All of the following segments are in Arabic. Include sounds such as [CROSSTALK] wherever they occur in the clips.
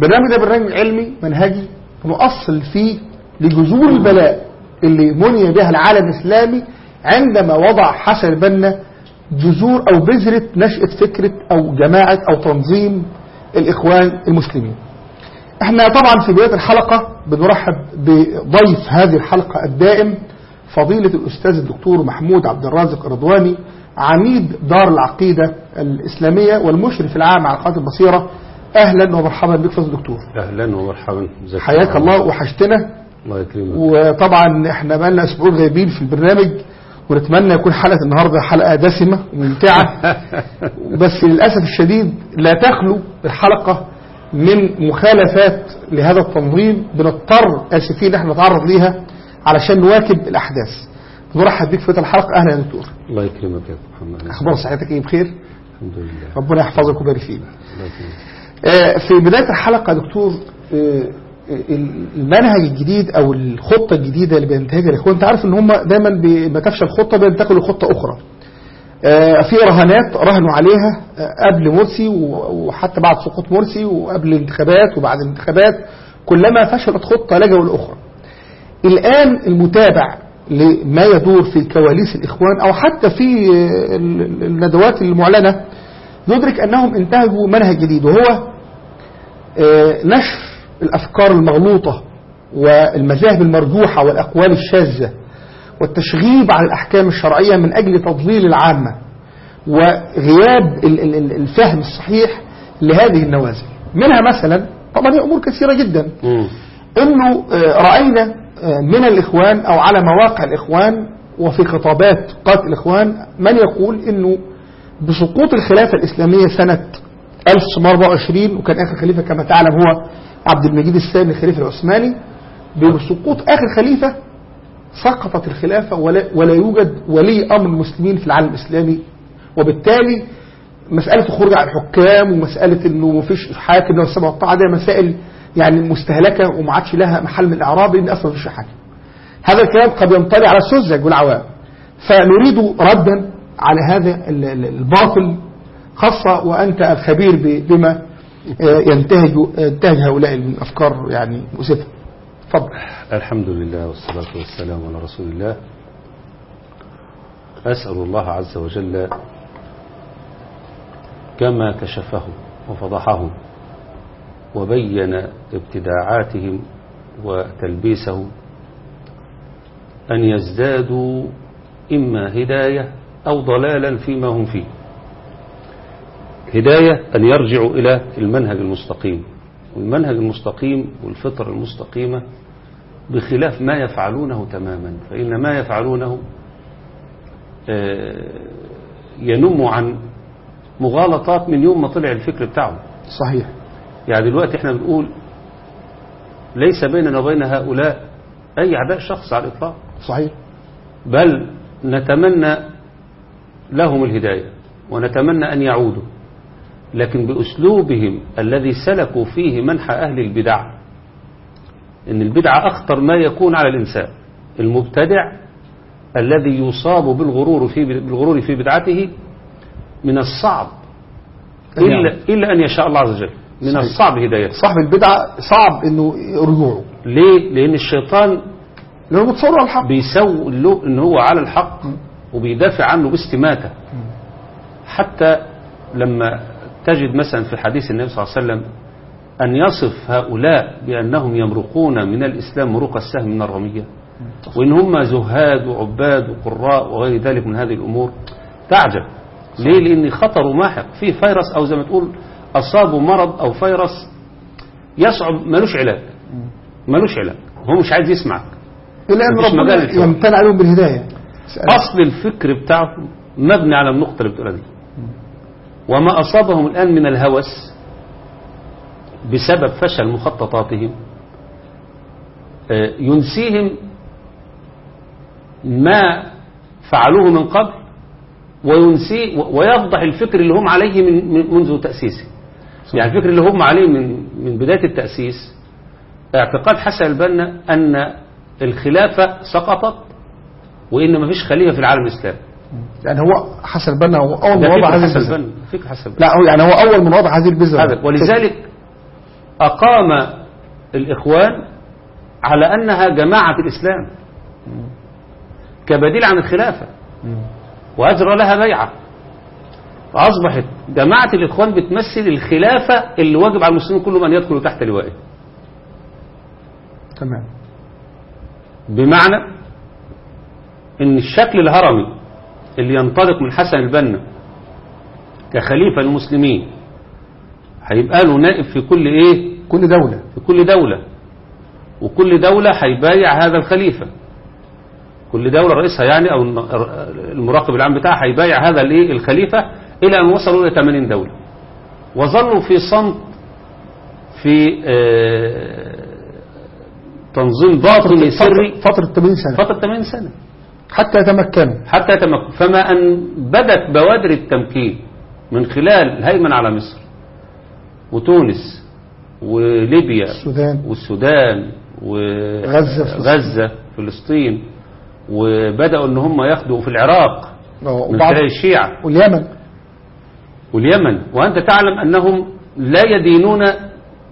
برنامج ده برنامج علمي منهجي نؤصل فيه لجذور البلاء اللي مني بها العالم الإسلامي عندما وضع حسن البنا جذور أو بذرة نشأة فكرة أو جماعة أو تنظيم الإخوان المسلمين. إحنا طبعا في بداية الحلقة بنرحب بضيف هذه الحلقة الدائم فضيلة الأستاذ الدكتور محمود عبد الرازق الرضواني عميد دار العقيدة الإسلامية والمشرف العام على قناة البصيرة أهلا ومرحبا بك فضل الدكتور أهلا ومرحبا. حياك الله. وحشتنا. الله يكرمك. وطبعا إحنا بقالنا أسبوعين غايبين في البرنامج ونتمنى يكون حلقة النهاردة حلقة دسمة وممتعة. [LAUGHS] بس للأسف الشديد لا تخلو الحلقة من مخالفات لهذا التنظيم. بنضطر آسفين إحنا نتعرض ليها علشان نواكب الأحداث. نرحب بك في الحلقة. أهلا يا دكتور. الله يكرمك يا محمد. أخبار صحتك إيه؟ بخير؟ الحمد لله. ربنا يحفظك ويبارك فيك. الله يكرمك. في بداية الحلقة دكتور آه، المنهج الجديد أو الخطة الجديدة اللي بينتهجها الإخوان أنت عارف إن هم دايما لما تفشل خطة بينتقلوا لخطة أخرى. آه، في رهانات رهنوا عليها آه، قبل مرسي وحتى بعد سقوط مرسي وقبل الانتخابات وبعد الانتخابات كلما فشلت خطة لجوا الأخرى الآن المتابع لما يدور في كواليس الإخوان أو حتى في آه، ال- ال- الندوات المعلنة يدرك أنهم انتهجوا منهج جديد وهو آه، نشر الأفكار المغلوطة والمذاهب المرجوحة والأقوال الشاذة والتشغيب على الأحكام الشرعية من أجل تضليل العامة وغياب ال- ال- ال- الفهم الصحيح لهذه النوازل منها مثلا طبعا هي أمور كثيرة جدا. إنه آه، رأينا آه، من الإخوان أو على مواقع الإخوان وفي خطابات قادة الإخوان من يقول إنه بسقوط الخلافة الإسلامية سنة 1924 وكان آخر خليفة كما تعلم هو عبد المجيد الثاني الخليفه العثماني بسقوط آخر خليفة سقطت الخلافة ولا, ولا يوجد ولي أمر المسلمين في العالم الإسلامي وبالتالي مسألة الخروج على الحكام ومسألة إنه مفيش حاكم لو السبع والطاعة دي مسائل يعني مستهلكة وما عادش لها محل من الإعراب لأن أصلا مفيش حاكم. هذا الكلام قد ينطلي على السذج والعوام. فنريد ردا على هذا ال- ال- الباطل خاصة وأنت الخبير بما آه، ينتهج ينتهج هؤلاء الأفكار يعني مؤسفة. اتفضل. الحمد لله والصلاة والسلام على رسول الله أسأل الله عز وجل كما كشفهم وفضحهم وبين ابتداعاتهم وتلبيسهم أن يزدادوا إما هداية أو ضلالا فيما هم فيه هداية أن يرجعوا إلى المنهج المستقيم. والمنهج المستقيم والفطر المستقيمة بخلاف ما يفعلونه تماما. فإن ما يفعلونه آه، ينم عن مغالطات من يوم ما طلع الفكر بتاعهم صحيح. يعني دلوقتي إحنا بنقول ليس بيننا وبين هؤلاء أي عداء شخص على الإطلاق. صحيح. بل نتمنى لهم الهداية ونتمنى أن يعودوا. لكن بأسلوبهم الذي سلكوا فيه منح أهل البدع. إن البدعة أخطر ما يكون على الإنسان. المبتدع الذي يصاب بالغرور في بالغرور في بدعته من الصعب. إلا, إلا أن يشاء الله عز وجل. من صحيح. الصعب هدايته. صاحب البدعة صعب إنه رجوعه. ليه؟ لأن الشيطان لأنه متصور على الحق. بيسوي له إن هو على الحق وبيدافع عنه باستماتة. حتى لما تجد مثلا في حديث النبي صلى الله عليه وسلم أن يصف هؤلاء بأنهم يمرقون من الإسلام مروق السهم من الرمية. وإن هم زهاد وعباد وقراء وغير ذلك من هذه الأمور تعجب. ليه؟ لأن خطر ماحق. فيه فيروس أو زي ما تقول أصابه مرض أو فيروس يصعب ملوش علاج. ملوش علاج. هو مش عايز يسمعك. إلا أن ربنا. يمتنع عليهم بالهداية. أصل الفكر بتاعهم مبني على النقطة اللي بتقولها دي. وما أصابهم الآن من الهوس بسبب فشل مخططاتهم آه، ينسيهم ما فعلوه من قبل وينسي ويفضح الفكر اللي هم عليه من من- منذ تأسيسه. يعني الفكر اللي هم عليه من من بداية التأسيس اعتقاد حسن البنا أن الخلافة سقطت وإن ما فيش خليفة في العالم الإسلامي. يعني هو حسن البنا هو أول ده من وضع هذه فكر حسن البنا. لا هو يعني هو أول من وضع هذه البذرة هذا ولذلك أقام الإخوان على أنها جماعة الإسلام. كبديل عن الخلافة. وأجرى لها بيعة. فأصبحت جماعة الإخوان بتمثل الخلافة اللي واجب على المسلمين كلهم أن يدخلوا تحت لوائه. تمام. بمعنى إن الشكل الهرمي اللي ينطلق من حسن البنا كخليفة للمسلمين هيبقى له نائب في كل إيه؟ كل دولة. في كل دولة. وكل دولة هيبايع هذا الخليفة. كل دولة رئيسها يعني أو المراقب العام بتاعها هيبايع هذا الإيه؟ الخليفة إلى أن وصلوا إلى 80 دولة. وظلوا في صمت في آه، تنظيم باطني سري. فترة 80 سنة. فترة 80 سنة. حتى يتمكنوا حتى يتمكن. فما أن بدت بوادر التمكين من خلال الهيمنة على مصر وتونس وليبيا السودان. والسودان غزة، فلسطين. وغزة وبدأوا إن هم ياخدوا في العراق آه، من وبعض خلال الشيعة. واليمن. واليمن. وأنت تعلم أنهم لا يدينون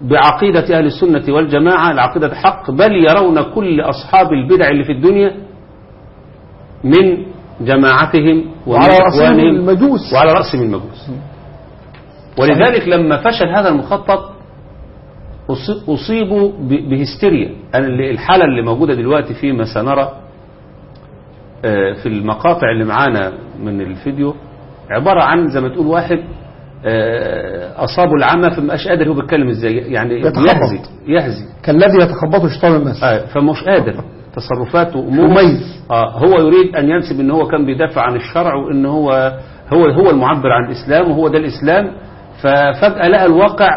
بعقيدة أهل السنة والجماعة العقيدة حق بل يرون كل أصحاب البدع اللي في الدنيا من جماعتهم وعلى رأسهم المجوس. وعلى رأسهم المجوس. ولذلك لما فشل هذا المخطط أص- أصيبوا بهستيريا. الحالة اللي موجودة دلوقتي فيما سنرى آه، في المقاطع اللي معانا من الفيديو عبارة عن زي ما تقول واحد آه، أصابه العمى فمبقاش قادر هو بيتكلم إزاي. يعني يتخبط. يهزي. يهزي. كالذي يتخبطه شيطان المس آه، فمش قادر. تصرفاته مميز. آه هو يريد أن ينسب أن هو كان بيدافع عن الشرع وأن هو هو هو المعبر عن الإسلام وهو ده الإسلام. ففجأة لقى الواقع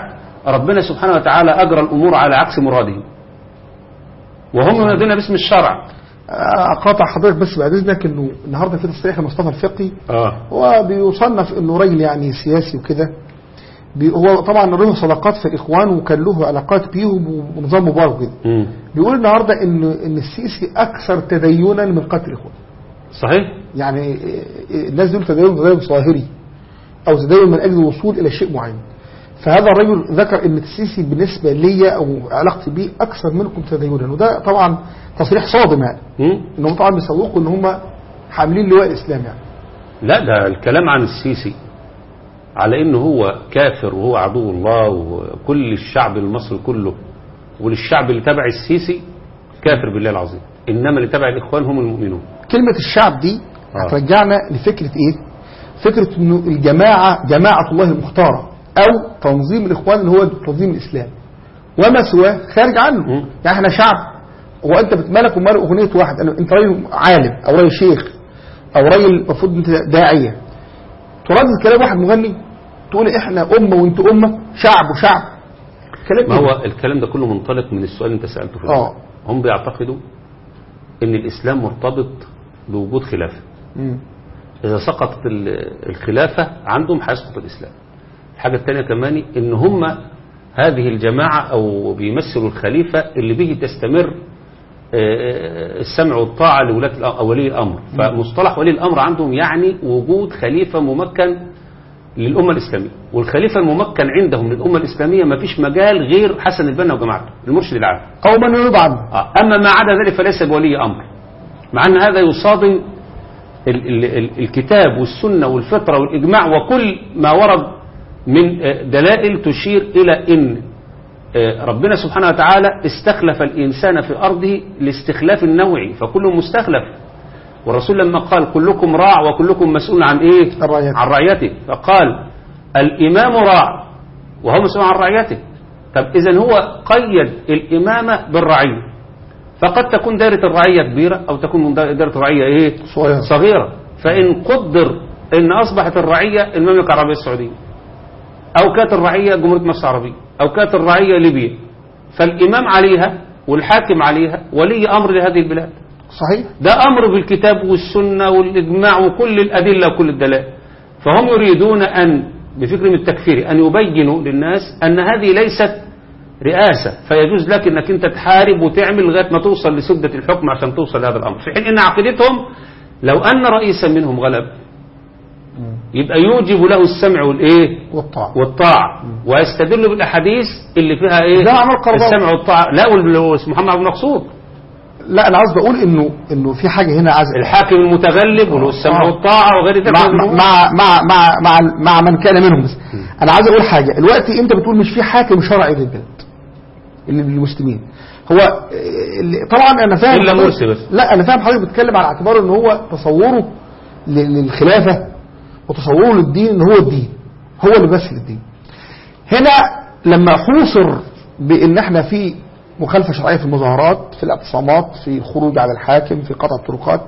ربنا سبحانه وتعالى أجرى الأمور على عكس مراده. وهم ينادون باسم الشرع. أقاطع حضرتك بس بعد إذنك إنه النهارده في تصريح مصطفى الفقي. آه. هو بيصنف إنه راجل يعني سياسي وكده. هو طبعا له صداقات في الإخوان وكان له علاقات بيهم ونظام مبارك كده. بيقول النهارده ان إن السيسي أكثر تدينا من قتل الإخوان. صحيح؟ يعني إيه، الناس دول تدين تدين ظاهري أو تدين من أجل الوصول إلى شيء معين. فهذا الرجل ذكر إن السيسي بالنسبة ليا أو علاقتي بيه أكثر منكم تدينا. وده طبعا تصريح صادم يعني. إنهم طبعا بيسوقوا إن هم حاملين لواء الإسلام يعني. لا ده الكلام عن السيسي. على إنه هو كافر وهو عدو الله وكل الشعب المصري كله وللشعب اللي تبع السيسي كافر بالله العظيم. إنما اللي تبع الإخوان هم المؤمنون. كلمة الشعب دي آه. هترجعنا لفكرة إيه؟ فكرة إنه الجماعة جماعة الله المختارة أو تنظيم الإخوان اللي هو تنظيم الإسلام. وما سواه؟ خارج عنه. يعني إحنا شعب. هو أنت بتملك ومال أغنية واحد. أنت راجل عالم أو راجل شيخ أو راجل المفروض إنت داعية. تردد كلام واحد مغني تقول إحنا أمة وأنت أمة شعب وشعب كلام ما؟ هو الكلام ده كله منطلق من السؤال اللي أنت سألته في آه. هم بيعتقدوا إن الإسلام مرتبط بوجود خلافة مم. إذا سقطت ال- الخلافة عندهم هيسقط الإسلام الحاجة الثانية كمان إن هم هذه الجماعة أو بيمثلوا الخليفة اللي به تستمر السمع والطاعة لولاة ولي الأمر. فمصطلح ولي الأمر عندهم يعني وجود خليفة ممكن للأمة الإسلامية. والخليفة الممكن عندهم للأمة الإسلامية ما فيش مجال غير حسن البنا وجماعته المرشد العام. يريد عنه. آه، أما ما عدا ذلك فليس بولي أمر. مع أن هذا يصادم ال ال ال الكتاب والسنة والفطرة والإجماع وكل ما ورد من آه، دلائل تشير إلى أن ربنا سبحانه وتعالى استخلف الإنسان في أرضه لاستخلاف النوعي فكل مستخلف. والرسول لما قال كلكم راع وكلكم مسؤول عن إيه؟ عن رعيته. عن رعيته. فقال الإمام راع وهو مسؤول عن رعيته. طب إذا هو قيد الإمامة بالرعية فقد تكون دائرة الرعية كبيرة أو تكون دائرة الرعية إيه؟ صغيرة. صغيرة. فإن قدر إن أصبحت الرعية المملكة العربية السعودية. أو كانت الرعية جمهورية مصر العربية أو كانت الرعية ليبيا فالإمام عليها والحاكم عليها ولي أمر لهذه البلاد. صحيح. ده أمر بالكتاب والسنة والإجماع وكل الأدلة وكل الدلائل. فهم يريدون أن بفكرهم التكفيري أن يبينوا للناس أن هذه ليست رئاسة. فيجوز لك أنك أنت تحارب وتعمل لغاية ما توصل لسدة الحكم عشان توصل لهذا الأمر. في حين أن عقيدتهم لو أن رئيسا منهم غلب يبقى يوجب له السمع والإيه؟ والطاعة. والطاعة. ويستدل بالأحاديث اللي فيها إيه؟ ده عمل قرضاوي. السمع والطاعة. لا محمد عبد المقصود. لا أنا عاوز بقول انه إنه في حاجة هنا عايز الحاكم المتغلب وله السمع آه. والطاعة وغير ذلك. مع. مع مع مع مع, مع من كان منهم بس. أنا عايز أقول حاجة. دلوقتي أنت بتقول مش في حاكم شرعي للبلد اللي للمسلمين هو آه، اللي- طبعا أنا فاهم حضرتك- مرسي بس. لا أنا فاهم حضرتك بتتكلم على اعتبار إن هو تصوره للخلافة. وتصوره للدين ان هو الدين هو اللي بس الدين هنا لما حوصر بإن إحنا في مخالفة شرعية في المظاهرات في الاعتصامات في الخروج على الحاكم في قطع الطرقات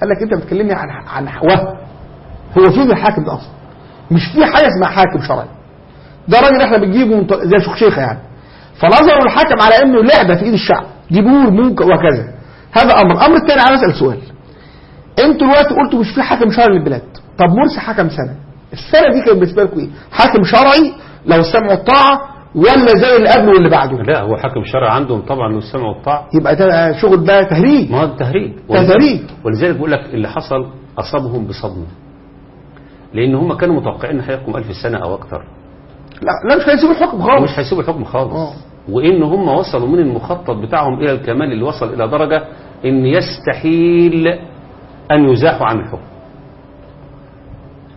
قال لك أنت بتكلمني عن عن وهم هو فين الحاكم ده أصلا. مش في حاجة اسمها حاكم شرعي. ده راجل إحنا بنجيبه زي شيخة يعني. فنظروا الحكم على إنه لعبة في إيد الشعب. جيبوه ممكن وكذا هذا أمر. الامر الثاني عايز أسأل سؤال. أنتوا دلوقتي قلتوا مش في حاكم شرعي للبلاد. طب مرسي حكم سنة. السنة دي كانت بالنسبة لكم إيه؟ حاكم شرعي لو السمع والطاعه ولا زي اللي قبله واللي بعده؟ لا هو حاكم شرع عندهم طبعا له السمع والطاعة يبقى ده شغل بقى تهريج. ما هو التهريج تهريج. ولذلك بقول لك اللي حصل أصابهم بصدمة. لأن هم كانوا متوقعين إن هيحكم ألف سنة أو أكتر. لا لا مش هيسيبوا الحكم خالص. مش هيسيبوا الحكم خالص. آه. وإن هم وصلوا من المخطط بتاعهم إلى الكمال اللي وصل إلى درجة إن يستحيل أن يزاحوا عن الحكم.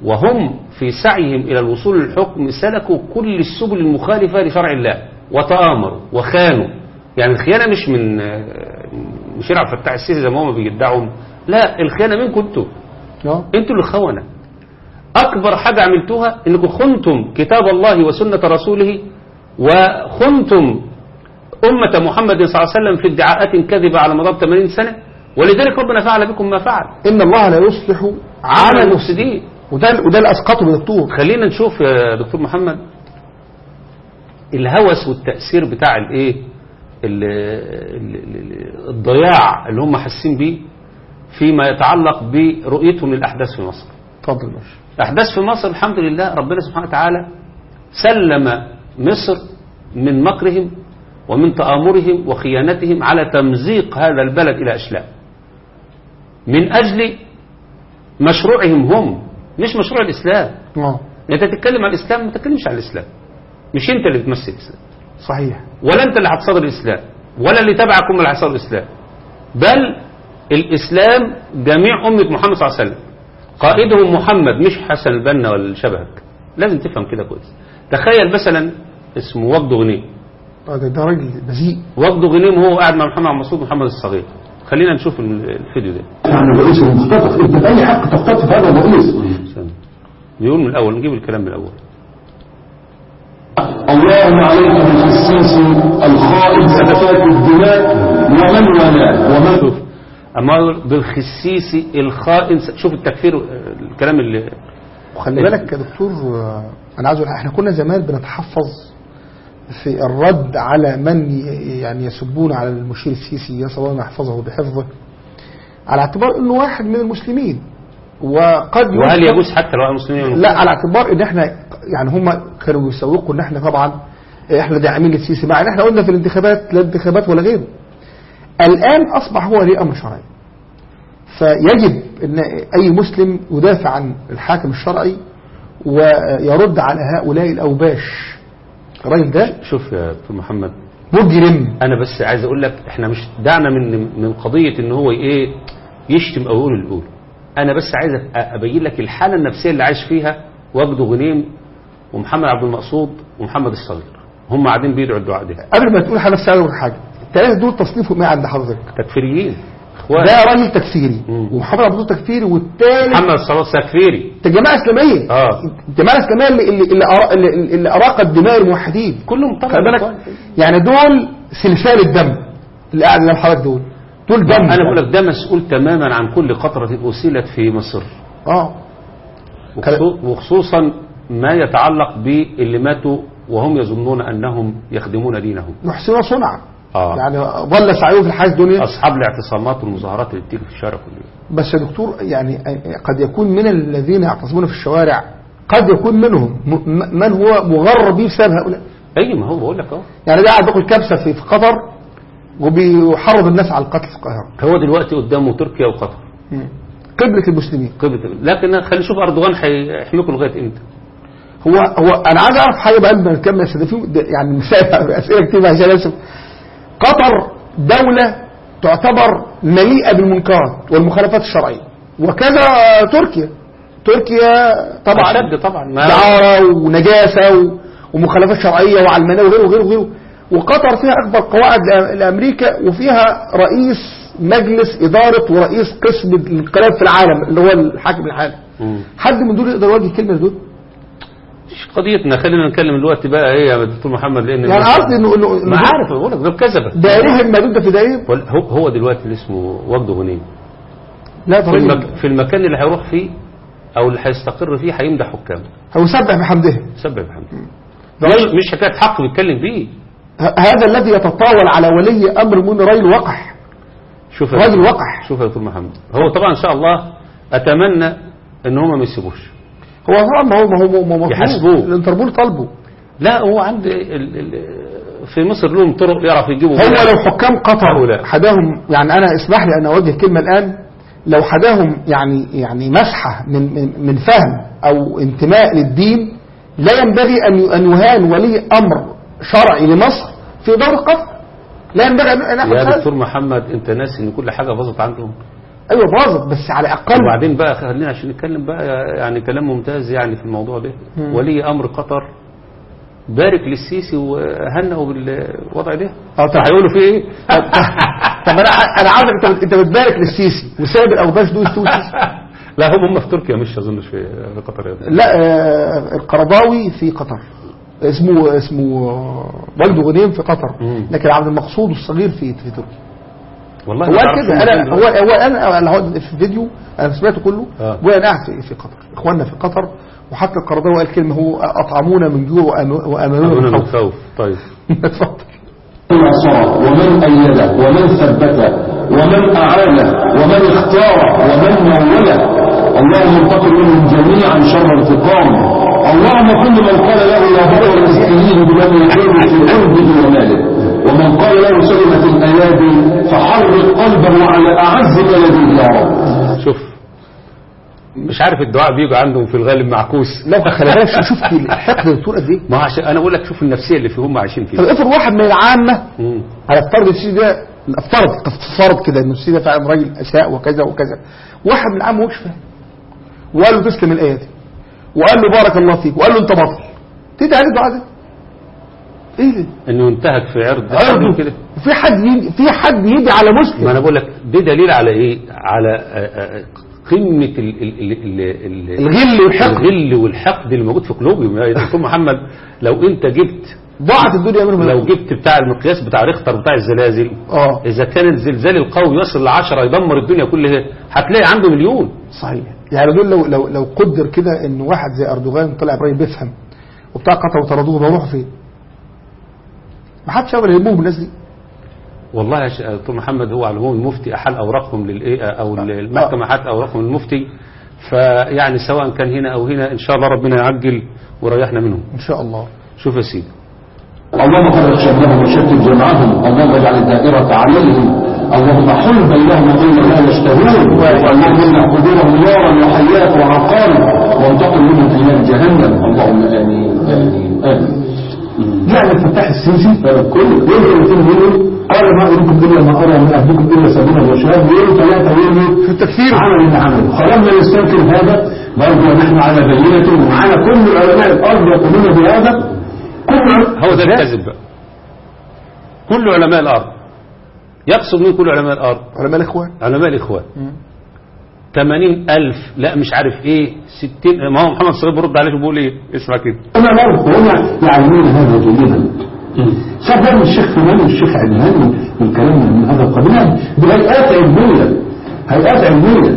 وهم في سعيهم إلى الوصول للحكم سلكوا كل السبل المخالفة لشرع الله وتآمروا وخانوا. يعني الخيانة مش من مش عبد الفتاح السيسي زي ما هم بيدعوا لا الخيانة منكم أنتوا. أنتوا اللي خونة. أكبر حاجة عملتوها إنكم خنتم كتاب الله وسنة رسوله وخنتم أمة محمد صلى الله عليه وسلم في ادعاءات كذبة على مدار 80 سنة. ولذلك ربنا فعل بكم ما فعل. إن الله لا يصلح على عمل المفسدين. وده وده اللي اسقطه دكتور خلينا نشوف يا دكتور محمد الهوس والتأثير بتاع الإيه؟ ال- ال- ال- الضياع اللي هم حاسين بيه فيما يتعلق برؤيتهم للأحداث في مصر. اتفضل الأحداث في مصر الحمد لله ربنا سبحانه وتعالى سلم مصر من مكرهم ومن تآمرهم وخيانتهم على تمزيق هذا البلد إلى أشلاء. من أجل مشروعهم هم مش مشروع الإسلام. آه. أنت تتكلم عن الإسلام ما تتكلمش عن الإسلام. مش أنت اللي بتمثل الإسلام. صحيح. ولا أنت اللي هتصدر الإسلام. ولا اللي تبعكم اللي هيصدر الإسلام. بل الإسلام جميع أمة محمد صلى الله عليه وسلم. قائدهم محمد مش حسن البنا ولا شبهك لازم تفهم كده كويس. تخيل مثلا اسمه وجد غنيم ده راجل بذيء. وجد غنيم وهو قاعد مع محمد عبد المقصود محمد الصغير. خلينا نشوف الفيديو ده. يعني الرئيس المختطف انت بأي حق تختطف هذا الرئيس. بيقول من الأول نجيب الكلام من الأول. اللهم عليك بالخسيس الخائن سفكات الدماء ومن والاه ومن؟ شوف أما بالخسيس الخائن شوف التكفير الكلام اللي وخلي بالك يا دكتور أنا عايز أقول إحنا كنا زمان بنتحفظ في الرد على من يعني يسبون على المشير السيسي يسأل الله يحفظه بحفظه على اعتبار إنه واحد من المسلمين. وقد وهل يجوز حتى لو أنا مسلمين؟ لا على اعتبار إن إحنا يعني هم كانوا بيسوقوا إن إحنا طبعا إحنا داعمين للسيسي مع إن إحنا قلنا في الانتخابات لا انتخابات ولا غيره. الآن أصبح هو ليه أمر شرعي. فيجب إن أي مسلم يدافع عن الحاكم الشرعي ويرد على هؤلاء الأوباش. الراجل ده شوف يا دكتور محمد. مجرم. أنا بس عايز أقول لك إحنا مش دعنا من من قضية إن هو إيه يشتم أو يقول اللي يقول أنا بس عايز أبين لك الحالة النفسية اللي عايش فيها وجد غنيم ومحمد عبد المقصود ومحمد الصغير. هم قاعدين بيدعوا الدعاء ده قبل ما تقول عايز أقول حاجة. الثلاثه دول تصنيفهم إيه عند حضرتك؟ تكفيريين ده راجل تكفيري. ومحمد عبد تكفيري والثالث محمد الصلاه تكفيري. جماعة إسلامية. آه. الجماعه الاسلاميه اللي اللي اللي, أرا- اللي, اللي أراقت دماء الموحدين. كلهم طبعا خلي بالك. يعني دول سلسال الدم اللي قاعد قدام حضرتك دول. دول دم. أنا بقول لك ده مسؤول تماما عن كل قطرة أسيلت في مصر. آه. وخصو- وخصوصا ما يتعلق باللي ماتوا وهم يظنون أنهم يخدمون دينهم. يحسنون صنعا. آه. يعني ظل سعيه في الحياة الدنيا. أصحاب الاعتصامات والمظاهرات اللي بتيجي في الشارع كل يوم. بس يا دكتور يعني قد يكون من الذين يعتصمون في الشوارع قد يكون منهم من هو مغرر به بسبب هؤلاء؟ أي ما هو بقول لك أهو. يعني ده قاعد بياكل كبسه في قطر وبيحرض الناس على القتل في القاهرة. هو دلوقتي قدامه تركيا وقطر. قبلة المسلمين. قبل لكن خلينا نشوف أردوغان هيحميكم لغاية إمتى. هو هو أنا عايز أعرف حاجة بقى قبل ما نكمل يعني مسائل أسئلة كتير عشان اسف قطر دولة تعتبر مليئة بالمنكرات والمخالفات الشرعية. وكذا تركيا. تركيا طبعا أشد طبعا. دعارة ونجاسة ومخالفات شرعية وعلمانية وغيره وغيره وغيره. وقطر فيها أكبر قواعد لأ- لأمريكا وفيها رئيس مجلس إدارة ورئيس قسم الانقلاب في العالم اللي هو الحاكم الحالي. حد من دول يقدر يواجه كلمة دول قضيتنا خلينا نتكلم دلوقتي بقى إيه يا دكتور محمد لأن يعني قصدي إنه إنه ما عارف بقول لك دول كذبه دارهم ما ضد في دارهم هو هو دلوقتي اللي اسمه وجد غنيم لا في, المك... في المكان اللي هيروح فيه أو اللي هيستقر فيه هيمدح حكامه. هو يسبح بحمدهم سبب الحمد مش مش حكاية حق بيتكلم فيه. هذا الذي يتطاول على ولي أمر من رأي الوقح شوف دكتور- وقح. شوف يا دكتور محمد. هو طبعا إن شاء الله أتمنى إن هم ما يسيبوش. هو ما هو ما هو مطلوب. يحاسبوه. الانتربول طالبه لا هو عند ال... ال... في مصر لهم طرق يعرف يجيبوا بيها. لو حكام قطر. حداهم يعني أنا اسمح لي أن أوجه كلمة الآن لو حداهم يعني يعني مسحة من من, من فهم أو انتماء للدين لا ينبغي أن أن يهان ولي أمر شرعي لمصر في دار قطر لا ينبغي ان يا دكتور محمد أنت ناسي إن كل حاجة باظت عندهم أيوه باظت بس على الاقل وبعدين بقى خلينا عشان نتكلم بقى يعني كلام ممتاز يعني في الموضوع ده. ولي أمر قطر بارك للسيسي وهنئوا بالوضع ده. آه طب. هيقولوا فيه إيه؟ [LAUGHS] طب أنا أنا عاوزك أنت أنت بتبارك للسيسي وسايب الاوباش دول السوسي [LAUGHS] لا هم هم في تركيا مش اظنش في في قطر يا ابني. لا آه، القرضاوي في قطر. اسمه اسمه آه، والده غنيم في قطر. لكن عبد المقصود الصغير في في تركيا. والله هو كده. أنا هو. هو أنا أنا هو في فيديو أنا سمعته كله. آه. وأنا قاعد في- قطر. إخواننا في قطر. وحتى القرضاوي قال كلمة هو أطعمونا من جوع وأم- وامنونا من من خوف. طيب. اتفضل. نصره ومن أيده ومن ثبته ومن أعانه ومن اختاره ومن موله اللهم انتقم منهم جميعا شر انتقام اللهم كل من قال له لا بر مسكينه بمن يكون في عرضه وماله. ومن قال له سلمت الأيادي فحرق قلبه على أعز بلده يا رب. شوف مش عارف الدعاء بيجي عندهم في الغالب معكوس. لا خلي بالك شفت الحقد يا دكتور قد إيه ما هو عشان أنا أقول لك شوف النفسية اللي في هم عايشين طب فيها افرض واحد من العامة. على افترض السيسي ده افترض افترض كده ان السيسي ده فعلا راجل أساء وكذا وكذا. واحد من العام مش فاهم. وقال له تسلم الايادي وقال له بارك الله فيك. وقال له أنت بطل تدعي عليه الدعاء ده؟ إيه؟ ده؟ إنه ينتهك في عرض عرضه. كده. في حد يدي في حد يدي على ما مسلم أنا بقول لك ده دليل على إيه؟ على آه، آه، قمة ال ال ال ال ال الغل والحقد. الغل والحقد اللي موجود في قلوبهم. يا دكتور محمد لو أنت جبت ضاعت الدنيا منهم. لو جبت بتاع المقياس بتاع ريختر بتاع الزلازل آه. إذا كان الزلزال القوي يصل لعشرة يدمر الدنيا كلها هتلاقي عنده مليون. صحيح. يعني دول لو لو لو قدر كده إن واحد زي أردوغان طلع إبراهيم بيفهم وبتاع قطر وطردوه بيروحوا فين؟ ما حدش يقدر يهمهم الناس دي. والله يا ش- دكتور محمد هو على العموم المفتي احال أوراقهم للايه أو المحكمه حتى أوراقهم المفتي فيعني سواء كان هنا أو هنا إن شاء الله ربنا يعجل ويريحنا منهم. إن شاء الله. شوف يا سيدي. اللهم فرج شملهم وشتت جمعهم. اللهم اجعل الدائرة عليهم. اللهم حل بينهم وبين ما يشتهون. اللهم امنع قبورهم نارا وحيات وعقارب وانتقم منهم في نار جهنم. اللهم امين آمين. آمين. يعني الفتاح السيسي كل يقدر يكون منه قال ما اريكم الا ما ارى من اهلكم الا سبيل الرشاد يوم ثلاثة يوم في التكفير عمل اللي عمله فلما يستنكر هذا برضه نحن على بينة ومعنا كل علماء الأرض يقولون بهذا كل هو ده الكذب كل علماء الأرض يقصد مين كل علماء الأرض علماء الاخوان علماء الاخوان 80 ألف لا مش عارف إيه 60 ما هو محمد صغير برد عليه بيقول إيه اسمع كده أنا برضه هم يعلمون هذا جيدا. صدر الشيخ فلان والشيخ علمان والكلام من هذا القبيل بهيئات علمية هيئات علمية.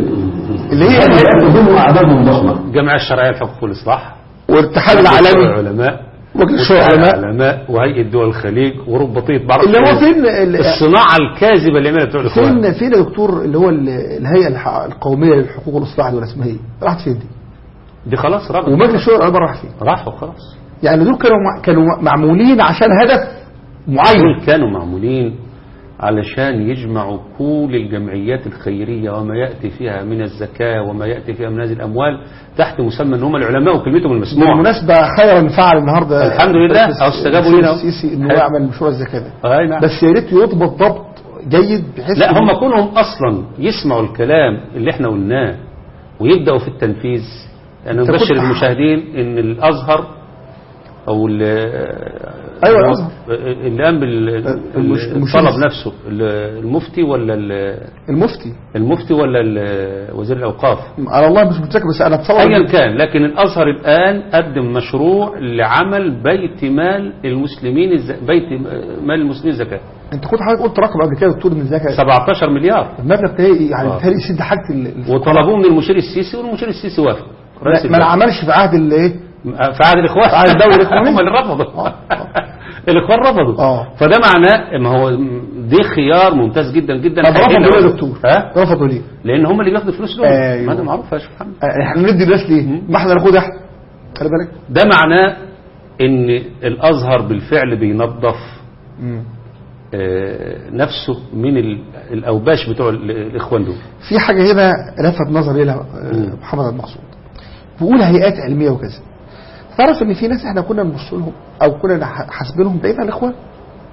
اللي هي هيئات تضم أعدادهم ضخمة. الجمعيه الشرعية للحقوق والإصلاح. والاتحاد العالمي العلماء العلماء العلماء وهيئة دول الخليج ورباطيه بعض اللي هو فين ال- الصناعة الكاذبة اللي عملها بتوع فين فين يا دكتور اللي هو ال- الهيئة الح- القومية للحقوق والإصلاح دول اسمها إيه؟ راحت فين دي؟ دي خلاص رغم ومجلس الشورى العلماء راح فين؟ راحوا خلاص يعني دول كانوا كانوا معمولين عشان هدف معين كانوا معمولين علشان يجمعوا كل الجمعيات الخيرية وما يأتي فيها من الزكاة وما يأتي فيها من هذه الأموال تحت مسمى أن هم العلماء وكلمتهم المسموعة بالمناسبة خيرا فعل النهارده الحمد لله. استجابوا لنا. السيسي إنه. يعمل مشروع الزكاة ده نعم. بس يا ريت يضبط ضبط جيد بحيث لا هم كلهم أصلا يسمعوا الكلام اللي إحنا قلناه ويبدأوا في التنفيذ أنت نبشر المشاهدين إن الأزهر أو ال- أيوة الأزهر. اللي قام بال- المش- المشير. الطلب نفسه ال- المفتي ولا ال- المفتي المفتي ولا وزير الأوقاف على الله مش متذكر بس أنا أتصور ايا كان لكن الأزهر الآن قدم مشروع لعمل بيت مال المسلمين الز- بيت مال المسلمين زكاه أنت كنت حضرتك قلت رقم قبل كده دكتور إن الزكاه 17 مليار المبلغ ده يعني آه. بالتالي يسد حاجة وطلبوه من المشير السيسي والمشير السيسي وافق ما. عملش في عهد الايه في عهد الدولة الإخوانية. [LAUGHS] هم اللي رفضوا آه، الإخوان رفضوا آه. فده معناه ما هو دي خيار ممتاز جدا جدا طب رفضوا ليه يا دكتور؟ رفضوا ليه؟ لأن هم اللي بياخدوا الفلوس دول أيوه. ما ده معروف يا شيخ محمد آه، إحنا ندي الناس ليه؟ ما إحنا ناخدها إحنا خلي بالك ده معناه إن الأزهر بالفعل بينظف. آه، نفسه من ال- الأوباش بتوع ال- الإخوان دول في حاجة هنا لفت نظري لها آه،. محمد المقصود بيقول هيئات علمية وكذا تعرف إن في ناس إحنا كنا بنبص لهم أو كنا حاسبينهم عن الاخوان